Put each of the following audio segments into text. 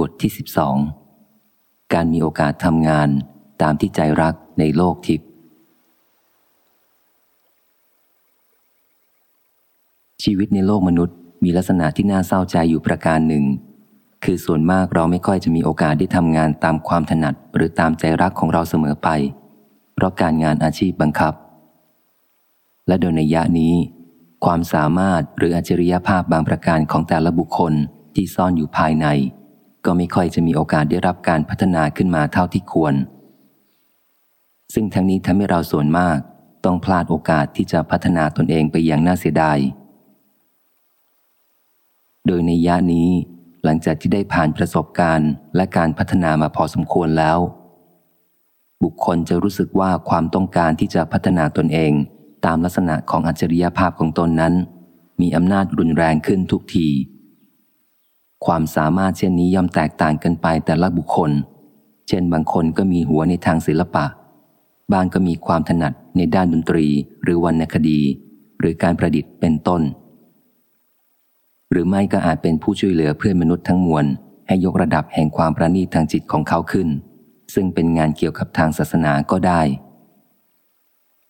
บทที่ 12 การมีโอกาสทำงานตามที่ใจรักในโลกทิพย์ชีวิตในโลกมนุษย์มีลักษณะที่น่าเศร้าใจอยู่ประการหนึ่ง คือส่วนมากเราไม่ค่อยจะมีโอกาสได้ทำงานตามความถนัดหรือตามใจรักของเราเสมอไป เพราะการงานอาชีพบังคับ และโดยในยะนี้ ความสามารถหรืออัจฉริยภาพบางประการของแต่ละบุคคลที่ซ่อนอยู่ภายใน ก็ไม่ค่อยจะมีโอกาสได้รับการพัฒนาขึ้นมาเท่าที่ควร ซึ่งทั้งนี้ทำให้เราส่วนมากต้องพลาดโอกาสที่จะพัฒนาตนเองไปอย่างน่าเสียดาย โดยในยะนี้หลังจากที่ได้ผ่านประสบการณ์และการพัฒนามาพอสมควรแล้ว บุคคลจะรู้สึกว่าความต้องการที่จะพัฒนาตนเองตามลักษณะของอัจฉริยภาพของตนนั้น มีอำนาจรุนแรงขึ้นทุกที ความสามารถเช่นนี้ย่อมแตกต่างกันไปแต่ละบุคคล เช่นบางคนก็มีหัวในทางศิลปะ บางก็มีความถนัดในด้านดนตรี หรือวรรณคดี หรือการประดิษฐ์เป็นต้น หรือไม่ก็อาจเป็นผู้ช่วยเหลือเพื่อนมนุษย์ทั้งมวล ให้ยกระดับแห่งความประณีตทางจิตของเขาขึ้น ซึ่งเป็นงานเกี่ยวกับทางศาสนาก็ได้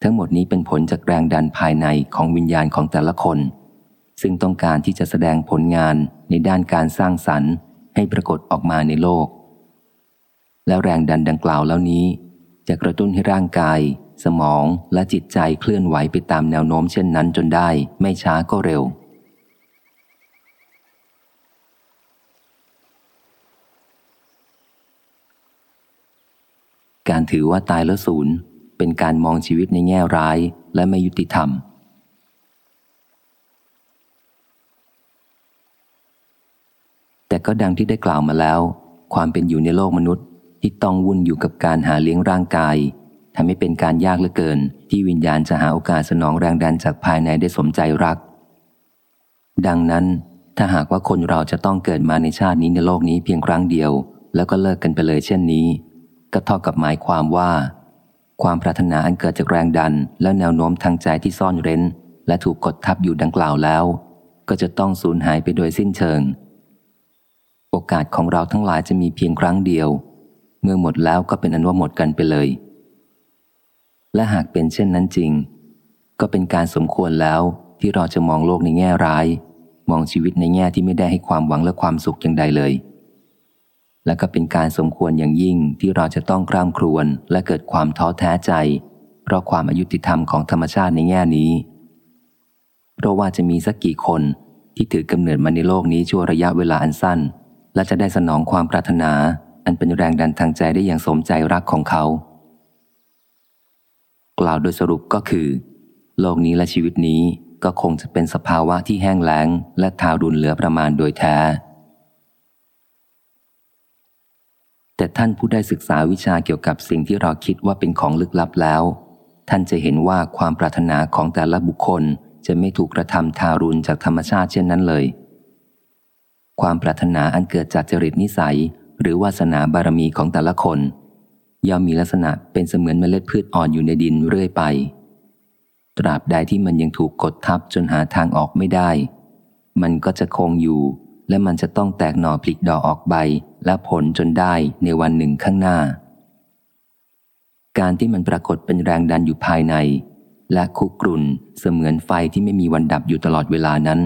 ทั้งหมดนี้เป็นผลจากแรงดันภายในของวิญญาณของแต่ละคน ซึ่งต้องการที่จะแสดงผลงานในด้านการสร้างสรรค์ ให้ปรากฏออกมาในโลก แล้วแรงดันดังกล่าวแล้วนี้ จะกระตุ้นให้ร่างกาย สมองและจิตใจเคลื่อนไหวไปตามแนวโน้มเช่นนั้นจนได้ไม่ช้าก็เร็ว การถือว่าตายแล้วศูนย์เป็นการมองชีวิตในแง่ร้ายและไม่ยุติธรรม แต่ก็ดังที่ได้กล่าวมาแล้ว ความเป็นอยู่ในโลกมนุษย์ ที่ต้องวุ่นอยู่กับการหาเลี้ยงร่างกายทำให้เป็นการยากเหลือเกิน ที่วิญญาณจะหาโอกาสสนองแรงดันจากภายในได้สมใจรัก ดังนั้น ถ้าหากว่าคนเราจะต้องเกิดมาในชาตินี้ในโลกนี้เพียงครั้งเดียว แล้วก็เลิกกันไปเลยเช่นนี้ ก็เท่ากับหมายความว่า ความปรารถนาอันเกิดจากแรงดัน และแนวโน้มทางใจที่ซ่อนเร้น และถูกกดทับอยู่ดังกล่าวแล้ว ก็จะต้องสูญหายไปโดยสิ้นเชิง อกาสของเราทั้งหลายจะมีเพียงครั้งเดียว เมื่อหมดแล้วก็เป็นอันว่าหมดกันไปเลย และหากเป็นเช่นนั้นจริง ก็เป็นการสมควรแล้วที่เราจะมองโลกในแง่ร้าย มองชีวิตในแง่ที่ไม่ได้ให้ความหวังและความสุขอย่างใดเลย และก็เป็นการสมควรอย่างยิ่งที่เราจะต้องกล้ามครวนและเกิดความท้อแท้ใจ เพราะความอายุติธรรมของธรรมชาติในแง่นี้ เพราะว่าจะมีสักกี่คนที่ถือกำเนิดมาในโลกนี้ชั่วระยะเวลาอันสั้น และจะได้สนองความปรารถนา อันเป็นแรงดันทางใจได้อย่างสมใจรักของเขา กล่าวโดยสรุปก็คือ โลกนี้และชีวิตนี้ก็คงจะเป็นสภาวะที่แห้งแล้ง และทารุณเหลือประมาณโดยแท้ แต่ท่านผู้ได้ศึกษาวิชาเกี่ยวกับสิ่งที่เราคิดว่าเป็นของลึกลับแล้ว ท่านจะเห็นว่าความปรารถนาของแต่ละบุคคลจะไม่ถูกกระทำทารุณจากธรรมชาติเช่นนั้นเลย ความปรารถนาอันเกิดจากจริตนิสัย หรือวาสนาบารมีของแต่ละคน ย่อมมีลักษณะเป็นเสมือนเมล็ดพืชอ่อนอยู่ในดินเรื่อยไป ตราบใดที่มันยังถูกกดทับจนหาทางออกไม่ได้ มันก็จะคงอยู่ และมันจะต้องแตกหน่อผลิดอกออกใบและผลจนได้ในวันหนึ่งข้างหน้า การที่มันปรากฏเป็นแรงดันอยู่ภายใน และคุกรุ่นเสมือนไฟที่ไม่มีวันดับอยู่ตลอดเวลานั้น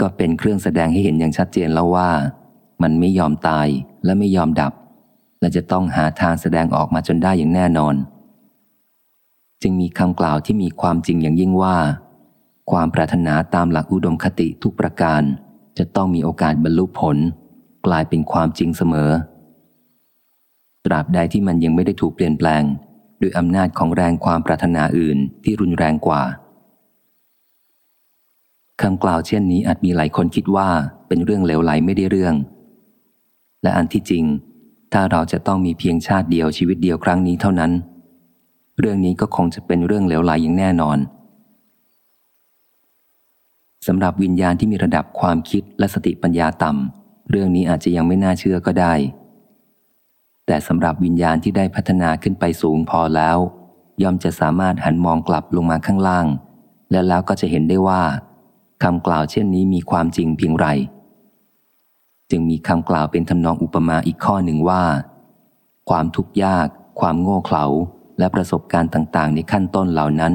ก็เป็นเครื่องแสดงให้เห็นอย่างชัดเจนแล้วว่า มันไม่ยอมตายและไม่ยอมดับ และจะต้องหาทางแสดงออกมาจนได้อย่างแน่นอน จึงมีคำกล่าวที่มีความจริงอย่างยิ่งว่า ความปรารถนาตามหลักอุดมคติทุกประการ จะต้องมีโอกาสบรรลุผล กลายเป็นความจริงเสมอ ตราบใดที่มันยังไม่ได้ถูกเปลี่ยนแปลง ด้วยอำนาจของแรงความปรารถนาอื่นที่รุนแรงกว่า คำกล่าวเช่นนี้อาจมีหลายคนคิดว่าเป็นเรื่องเหลวไหลไม่ได้เรื่อง และอันที่จริง ถ้าเราจะต้องมีเพียงชาติเดียวชีวิตเดียวครั้งนี้เท่านั้น เรื่องนี้ก็คงจะเป็นเรื่องเหลวไหลอย่างแน่นอนสำหรับวิญญาณที่มีระดับความคิดและสติปัญญาต่ำเรื่องนี้อาจจะยังไม่น่าเชื่อก็ได้ แต่สำหรับวิญญาณที่ได้พัฒนาขึ้นไปสูงพอแล้ว ย่อมจะสามารถหันมองกลับลงมาข้างล่าง และแล้วก็จะเห็นได้ว่า คำกล่าวเช่นนี้มีความจริงเพียงไร จึงมีคำกล่าวเป็นทำนองอุปมาอีกข้อหนึ่งว่า ความทุกข์ยาก ความโง่เขลาและประสบการณ์ต่างๆ ในขั้นต้นเหล่านั้น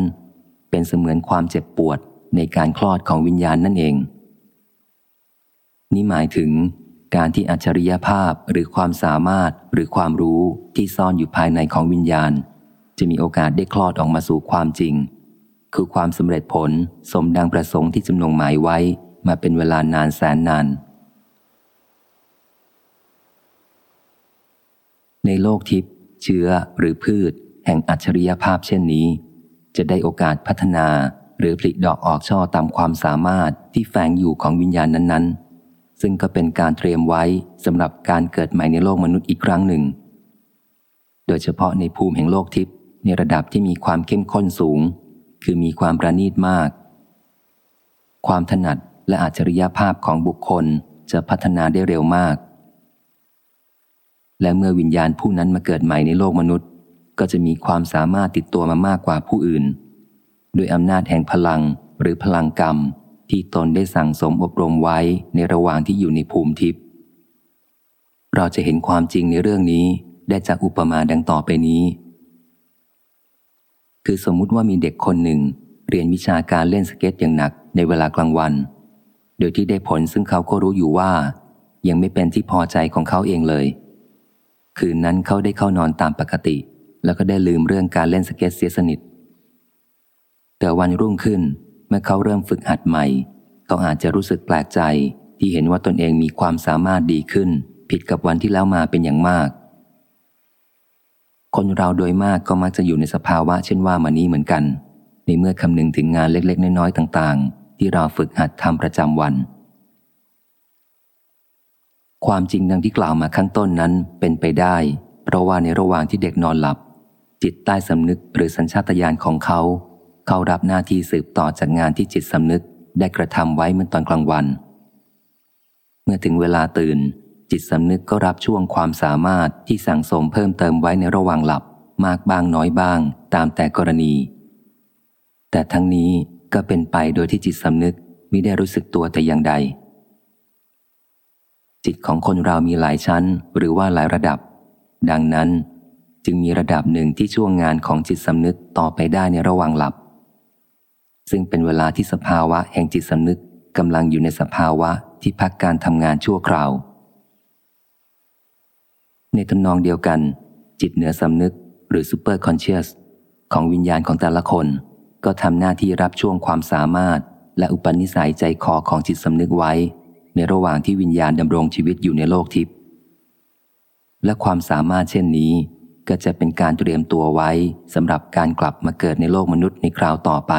เป็นเสมือนความเจ็บปวดในการคลอดของวิญญาณนั่นเอง นี่หมายถึงการที่อัจฉริยภาพหรือความสามารถหรือความรู้ที่ซ่อนอยู่ภายในของวิญญาณ จะมีโอกาสได้คลอดออกมาสู่ความจริง คือความสำเร็จผลสมดังประสงค์ที่จำนงหมายไว้มาเป็นเวลานานแสนนาน ในโลกทิพย์เชื้อหรือพืช แห่งอัจฉริยภาพเช่นนี้ จะได้โอกาสพัฒนาหรือผลิดอกออกช่อตามความสามารถที่แฝงอยู่ของวิญญาณนั้นๆ ซึ่งก็เป็นการเตรียมไว้สำหรับการเกิดใหม่ในโลกมนุษย์อีกครั้งหนึ่ง โดยเฉพาะในภูมิแห่งโลกทิพย์ในระดับที่มีความเข้มข้นสูง คือมีความประณีตมาก ความถนัดและอัจฉริยภาพของบุคคลจะพัฒนาได้เร็วมาก และเมื่อวิญญาณผู้นั้นมาเกิดใหม่ในโลกมนุษย์ ก็จะมีความสามารถติดตัวมามากกว่าผู้อื่น ด้วยอำนาจแห่งพลังหรือพลังกรรมที่ตนได้สั่งสมอบรมไว้ในระหว่างที่อยู่ในภูมิทิพย์เราจะเห็นความจริงในเรื่องนี้ได้จากอุปมาดังต่อไปนี้ คือสมมุติว่ามีเด็กคนหนึ่ง เรียนวิชาการเล่นสเก็ตอย่างหนักในเวลากลางวัน โดยที่ได้ผลซึ่งเขาก็รู้อยู่ว่า ยังไม่เป็นที่พอใจของเขาเองเลย คืนนั้นเขาได้เข้านอนตามปกติ แล้วก็ได้ลืมเรื่องการเล่นสเก็ตเสียสนิท แต่วันรุ่งขึ้นเมื่อเขาเริ่มฝึกหัดใหม่ เขาอาจจะรู้สึกแปลกใจที่เห็นว่าตนเองมีความสามารถดีขึ้น ผิดกับวันที่แล้วมาเป็นอย่างมาก คนเราโดยมากก็มักจะอยู่ในสภาวะเช่นว่ามานี้เหมือนกัน ในเมื่อคำนึงถึงงานเล็ก ๆ น้อยๆต่างๆ ที่เราฝึกหัดทำประจำวัน ความจริงดังที่กล่าวมาข้างต้นนั้นเป็นไปได้ เพราะว่าในระหว่างที่เด็กนอนหลับ จิตใต้สำนึกหรือสัญชาตญาณของเขา เขารับหน้าที่สืบต่อจากงานที่จิตสำนึกได้กระทำไว้เมื่อตอนกลางวัน เมื่อถึงเวลาตื่น จิตสำนึกก็รับช่วงความสามารถที่สั่งสมเพิ่มเติมไว้ในระหว่างหลับ มากบ้างน้อยบ้าง ตามแต่กรณี แต่ทั้งนี้ก็เป็นไปโดยที่จิตสำนึกไมิได้รู้สึกตัวแต่อย่างใด จิตของคนเรามีหลายชั้นหรือว่าหลายระดับ ดังนั้น จึงมีระดับหนึ่งที่ช่วงงานของจิตสำนึกต่อไปได้ในระหว่างหลับ ซึ่งเป็นเวลาที่สภาวะแห่งจิตสำนึกกำลังอยู่ในสภาวะที่พักการทำงานชั่วคราว ในทำนองเดียวกัน จิตเหนือสำนึกหรือซูเปอร์คอนเชียสของวิญญาณของแต่ละคน ก็ทำหน้าที่รับช่วงความสามารถ และอุปนิสัยใจคอของจิตสำนึกไว้ ในระหว่างที่วิญญาณดำรงชีวิตอยู่ในโลกทิพย์และความสามารถเช่นนี้ ก็จะเป็นการเตรียมตัวไว้สำหรับการกลับมาเกิดในโลกมนุษย์ในคราวต่อไป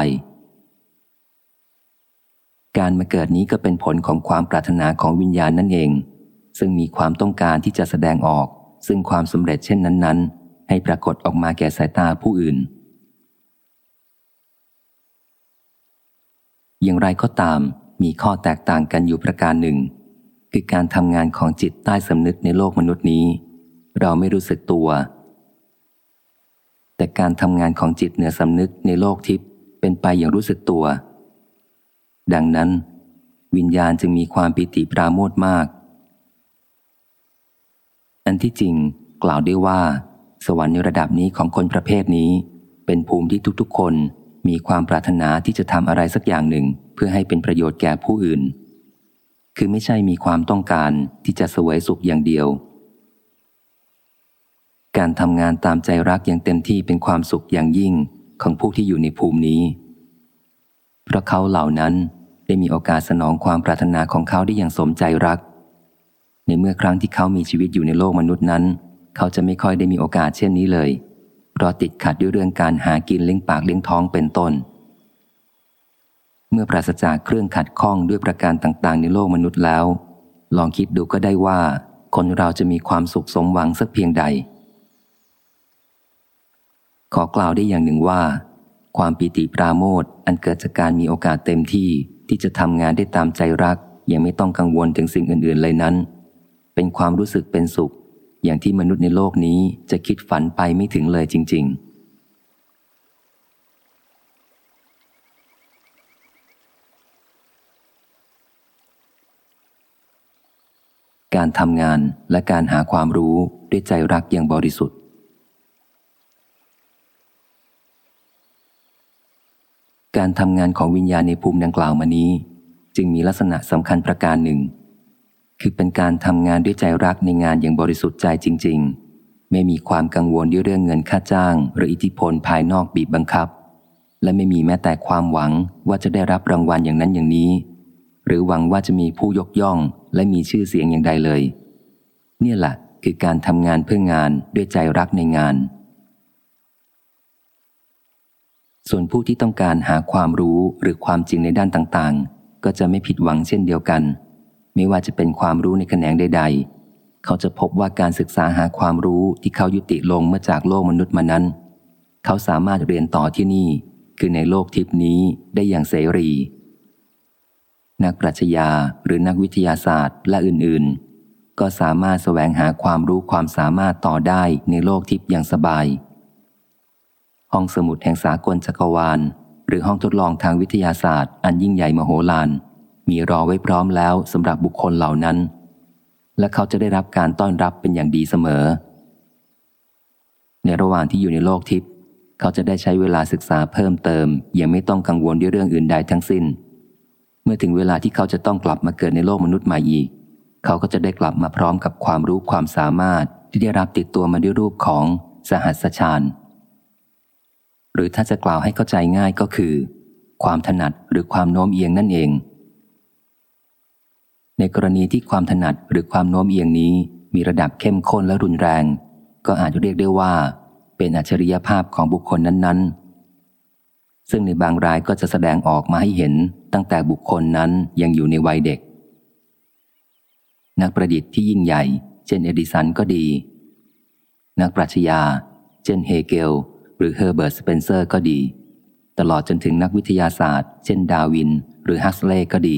การมาเกิดนี้ก็เป็นผลของความปรารถนาของวิญญาณนั่นเอง ซึ่งมีความต้องการที่จะแสดงออก ซึ่งความสำเร็จเช่นนั้น ๆ ให้ปรากฏออกมาแก่สายตาผู้อื่น อย่างไรก็ตามมีข้อแตกต่างกันอยู่ประการหนึ่ง คือการทำงานของจิตใต้สำนึกในโลกมนุษย์นี้ เราไม่รู้สึกตัว แต่การทำงานของจิตเหนือสำนึกในโลกทิพย์เป็นไปอย่างรู้สึกตัว ดังนั้น วิญญาณจึงมีความปิติปราโมทมาก อันที่จริงกล่าวได้ว่า สวรรค์ในระดับนี้ของคนประเภทนี้ เป็นภูมิที่ทุกๆ คนมีความปรารถนาที่จะทำอะไรสักอย่างหนึ่ง เพื่อให้เป็นประโยชน์แก่ผู้อื่น คือไม่ใช่มีความต้องการที่จะสวยสุขอย่างเดียว การทำงานตามใจรักอย่างเต็มที่เป็นความสุขอย่างยิ่งของผู้ที่อยู่ในภูมินี้ เพราะเขาเหล่านั้นได้มีโอกาสสนองความปรารถนาของเขาได้อย่างสมใจรัก ในเมื่อครั้งที่เขามีชีวิตอยู่ในโลกมนุษย์นั้น เขาจะไม่ค่อยได้มีโอกาสเช่นนี้เลย เพราะติดขัดด้วยเรื่องการหากินเลี้ยงปากเลี้ยงท้องเป็นต้น เมื่อปราศจากเครื่องขัดข้องด้วยประการต่างๆ ในโลกมนุษย์แล้ว ลองคิดดูก็ได้ว่า คนเราจะมีความสุขสมหวังสักเพียงใด ขอกล่าวได้อย่างหนึ่งว่า ความปีติปราโมทอันเกิดจากการมีโอกาสเต็มที่ที่จะทำงานได้ตามใจรักยังไม่ต้องกังวลถึงสิ่งอื่นๆเลยนั้น เป็นความรู้สึกเป็นสุข อย่างที่มนุษย์ในโลกนี้จะคิดฝันไปไม่ถึงเลยจริง ๆการทำงานและการหาความรู้ด้วยใจรักอย่างบริสุทธิ์ การทำงานของวิญญาณในภูมิดังกล่าวมานี้ จึงมีลักษณะสำคัญประการหนึ่ง คือเป็นการทำงานด้วยใจรักในงานอย่างบริสุทธิ์ใจจริง ๆ ไม่มีความกังวลด้วยเรื่องเงินค่าจ้าง หรืออิทธิพลภายนอกบีบบังคับ และไม่มีแม้แต่ความหวังว่าจะได้รับรางวัลอย่างนั้นอย่างนี้ หรือหวังว่าจะมีผู้ยกย่องและมีชื่อเสียงอย่างใดเลย เนี่ยแหละคือการทำงานเพื่องานด้วยใจรักในงาน ส่วนผู้ที่ต้องการหาความรู้หรือความจริงในด้านต่างๆ ก็จะไม่ผิดหวังเช่นเดียวกัน ไม่ว่าจะเป็นความรู้ในแขนงใด ๆ เขาจะพบว่าการศึกษาหาความรู้ที่เขายุติลงเมื่อจากโลกมนุษย์มานั้น เขาสามารถเรียนต่อที่นี่ คือในโลกทิพนี้ได้อย่างเสรี นักปรัชญาหรือนักวิทยาศาสตร์และอื่นๆ ก็สามารถแสวงหาความรู้ความสามารถต่อได้ในโลกทิพย์อย่างสบาย ห้องสมุดแห่งสากลจักรวาล หรือห้องทดลองทางวิทยาศาสตร์ อันยิ่งใหญ่มโหฬาร มีรอไว้พร้อมแล้วสำหรับบุคคลเหล่านั้น และเขาจะได้รับการต้อนรับเป็นอย่างดีเสมอ ในระหว่างที่อยู่ในโลกทิพย์เขาจะได้ใช้เวลาศึกษาเพิ่มเติม ยังไม่ต้องกังวลด้วยเรื่องอื่นใดทั้งสิ้น เมื่อถึงเวลาที่เขาจะต้องกลับมาเกิดในโลกมนุษย์ใหม่อีก เขาก็จะได้กลับมาพร้อมกับความรู้ความสามารถที่ได้รับติดตัวมาด้วยรูปของสหัสชานหรือถ้าจะกล่าวให้เข้าใจง่ายก็คือ ความถนัดหรือความโน้มเอียงนั่นเอง ในกรณีที่ความถนัดหรือความโน้มเอียงนี้มีระดับเข้มข้นและรุนแรง ก็อาจเรียกได้ว่า เป็นอัจฉริยภาพของบุคคลนั้น ๆ ซึ่งในบางรายก็จะแสดงออกมาให้เห็นตั้งแต่บุคคลนั้นยังอยู่ในวัยเด็ก นักประดิษฐ์ที่ยิ่งใหญ่ เช่นเอดิสันก็ดี นักปรัชญา เช่นเฮเกล หรือเฮอร์เบิร์ตสเปนเซอร์ก็ดี ตลอดจนถึงนักวิทยาศาสตร์ เช่นดาร์วิน หรือฮักซ์ลีย์ก็ดี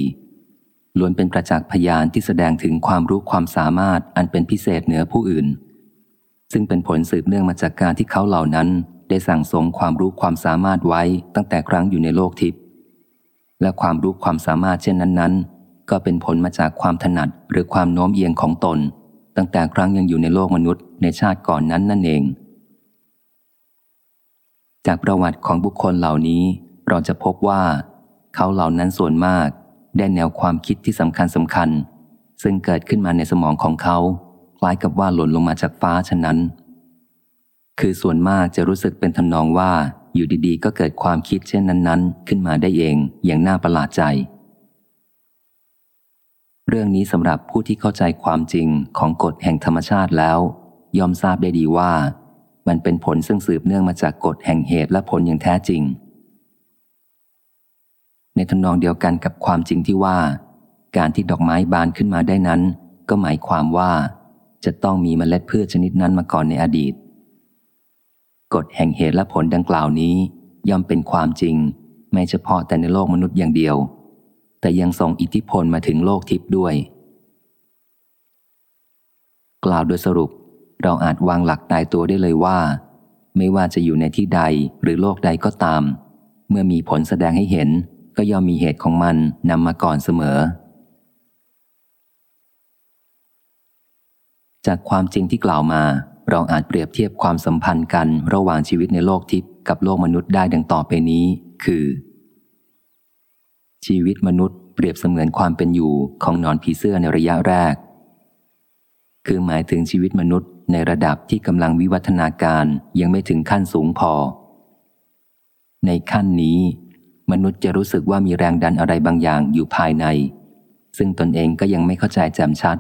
ล้วนเป็นประจักษ์พยานที่แสดงถึงความรู้ความสามารถอันเป็นพิเศษเหนือผู้อื่น ซึ่งเป็นผลสืบเนื่องมาจากการที่เขาเหล่านั้นได้สั่งสมความรู้ความสามารถไว้ตั้งแต่ครั้งอยู่ในโลกทิพย์และความรู้ความสามารถเช่นนั้นๆ ก็เป็นผลมาจากความถนัดหรือความโน้มเอียงของตน ตั้งแต่ครั้งยังอยู่ในโลกมนุษย์ในชาติก่อนนั้นนั่นเอง จากประวัติของบุคคลเหล่านี้เราจะพบว่า เขาเหล่านั้นส่วนมาก ได้แนวความคิดที่สำคัญสำคัญ ซึ่งเกิดขึ้นมาในสมองของเขา คล้ายกับว่าหล่นลงมาจากฟ้าฉะนั้น คือส่วนมากจะรู้สึกเป็นทำนองว่าอยู่ดีๆ ก็เกิดความคิดเช่นนั้น ๆ ขึ้นมาได้เองอย่างน่าประหลาดใจ เรื่องนี้สำหรับผู้ที่เข้าใจความจริงของกฎแห่งธรรมชาติแล้วยอมทราบได้ดีว่า มันเป็นผลซึ่งสืบเนื่องมาจากกฎแห่งเหตุและผลอย่างแท้จริง ในทำนองเดียวกันกับความจริงที่ว่า การที่ดอกไม้บานขึ้นมาได้นั้น ก็หมายความว่า จะต้องมีเมล็ดพืชชนิดนั้นมาก่อนในอดีต กฎแห่งเหตุและผลดังกล่าวนี้ ย่อมเป็นความจริง ไม่เฉพาะแต่ในโลกมนุษย์อย่างเดียว แต่ยังส่งอิทธิพลมาถึงโลกทิพย์ด้วย กล่าวโดยสรุปเราอาจวางหลักตายตัวได้เลยว่า ไม่ว่าจะอยู่ในที่ใดหรือโลกใดก็ตาม เมื่อมีผลแสดงให้เห็น ก็ย่อมมีเหตุของมันนำมาก่อนเสมอ จากความจริงที่กล่าวมา เราอาจเปรียบเทียบความสัมพันธ์กันระหว่างชีวิตในโลกทิพย์กับโลกมนุษย์ได้ดังต่อไปนี้ คือ ชีวิตมนุษย์เปรียบเสมือนความเป็นอยู่ของนอนผีเสื้อในระยะแรก คือหมายถึงชีวิตมนุษย์ในระดับที่กำลังวิวัฒนาการยังไม่ถึงขั้นสูงพอ ในขั้นนี้ มนุษย์จะรู้สึกว่ามีแรงดันอะไรบางอย่างอยู่ภายใน ซึ่งตนเองก็ยังไม่เข้าใจแจ่มชัด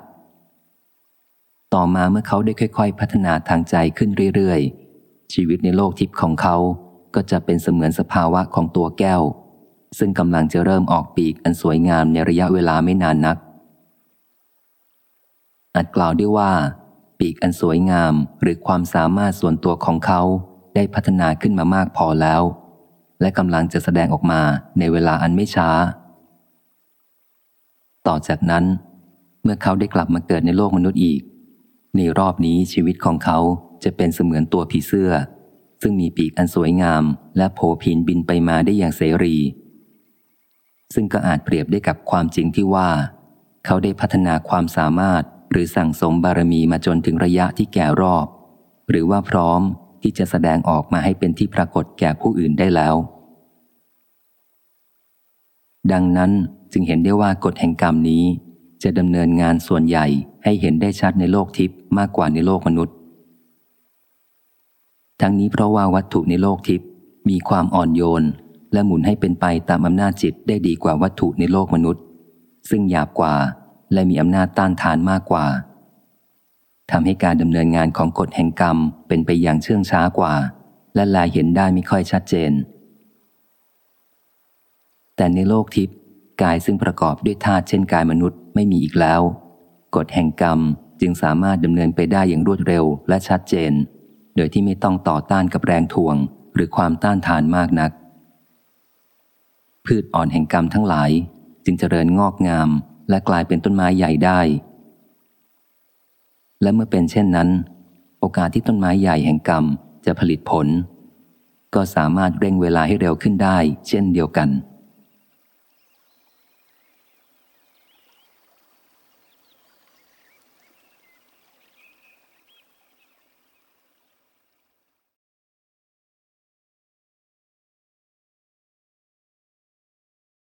ต่อมาเมื่อเขาได้ค่อย ๆ พัฒนาทางใจขึ้นเรื่อยๆ ชีวิตในโลกทิพย์ของเขาก็จะเป็นเสมือนสภาวะของตัวแก้ว ซึ่งกำลังจะเริ่มออกปีกอันสวยงามในระยะเวลาไม่นานนัก อาจกล่าวได้ว่า ปีกอันสวยงามหรือความสามารถส่วนตัวของเขาได้พัฒนาขึ้นมามากพอแล้ว และกำลังจะแสดงออกมาในเวลาอันไม่ช้า ต่อจากนั้น เมื่อเขาได้กลับมาเกิดในโลกมนุษย์อีก ในรอบนี้ชีวิตของเขาจะเป็นเสมือนตัวผีเสื้อ ซึ่งมีปีกอันสวยงาม และโผผินบินไปมาได้อย่างเสรี ซึ่งก็อาจเปรียบได้กับความจริงที่ว่า เขาได้พัฒนาความสามารถหรือสั่งสมบารมีมาจนถึงระยะที่แก่รอบ หรือว่าพร้อม ที่จะแสดงออกมาให้เป็นที่ปรากฏแก่ผู้อื่นได้แล้ว ดังนั้นจึงเห็นได้ว่ากฎแห่งกรรมนี้ จะดำเนินงานส่วนใหญ่ให้เห็นได้ชัดในโลกทิพย์มากกว่าในโลกมนุษย์ ทั้งนี้เพราะว่าวัตถุในโลกทิพย์มีความอ่อนโยน และหมุนให้เป็นไปตามอำนาจจิตได้ดีกว่าวัตถุในโลกมนุษย์ ซึ่งหยาบกว่าและมีอำนาจต้านทานมากกว่า ทำให้การดำเนินงานของกฎแห่งกรรมเป็นไปอย่างเชื่องช้ากว่า และลายเห็นได้ไม่ค่อยชัดเจน แต่ในโลกทิพย์กายซึ่งประกอบด้วยธาตุเช่นกายมนุษย์ไม่มีอีกแล้ว กฎแห่งกรรมจึงสามารถดำเนินไปได้อย่างรวดเร็วและชัดเจน โดยที่ไม่ต้องต่อต้านกับแรงทวง หรือความต้านทานมากนัก พืชอ่อนแห่งกรรมทั้งหลาย จึงเจริญงอกงาม และกลายเป็นต้นไม้ใหญ่ได้ และเมื่อเป็นเช่นนั้น โอกาสที่ต้นไม้ใหญ่แห่งกรรมจะผลิตผล ก็สามารถเร่งเวลาให้เร็วขึ้นได้ เช่นเดียวกัน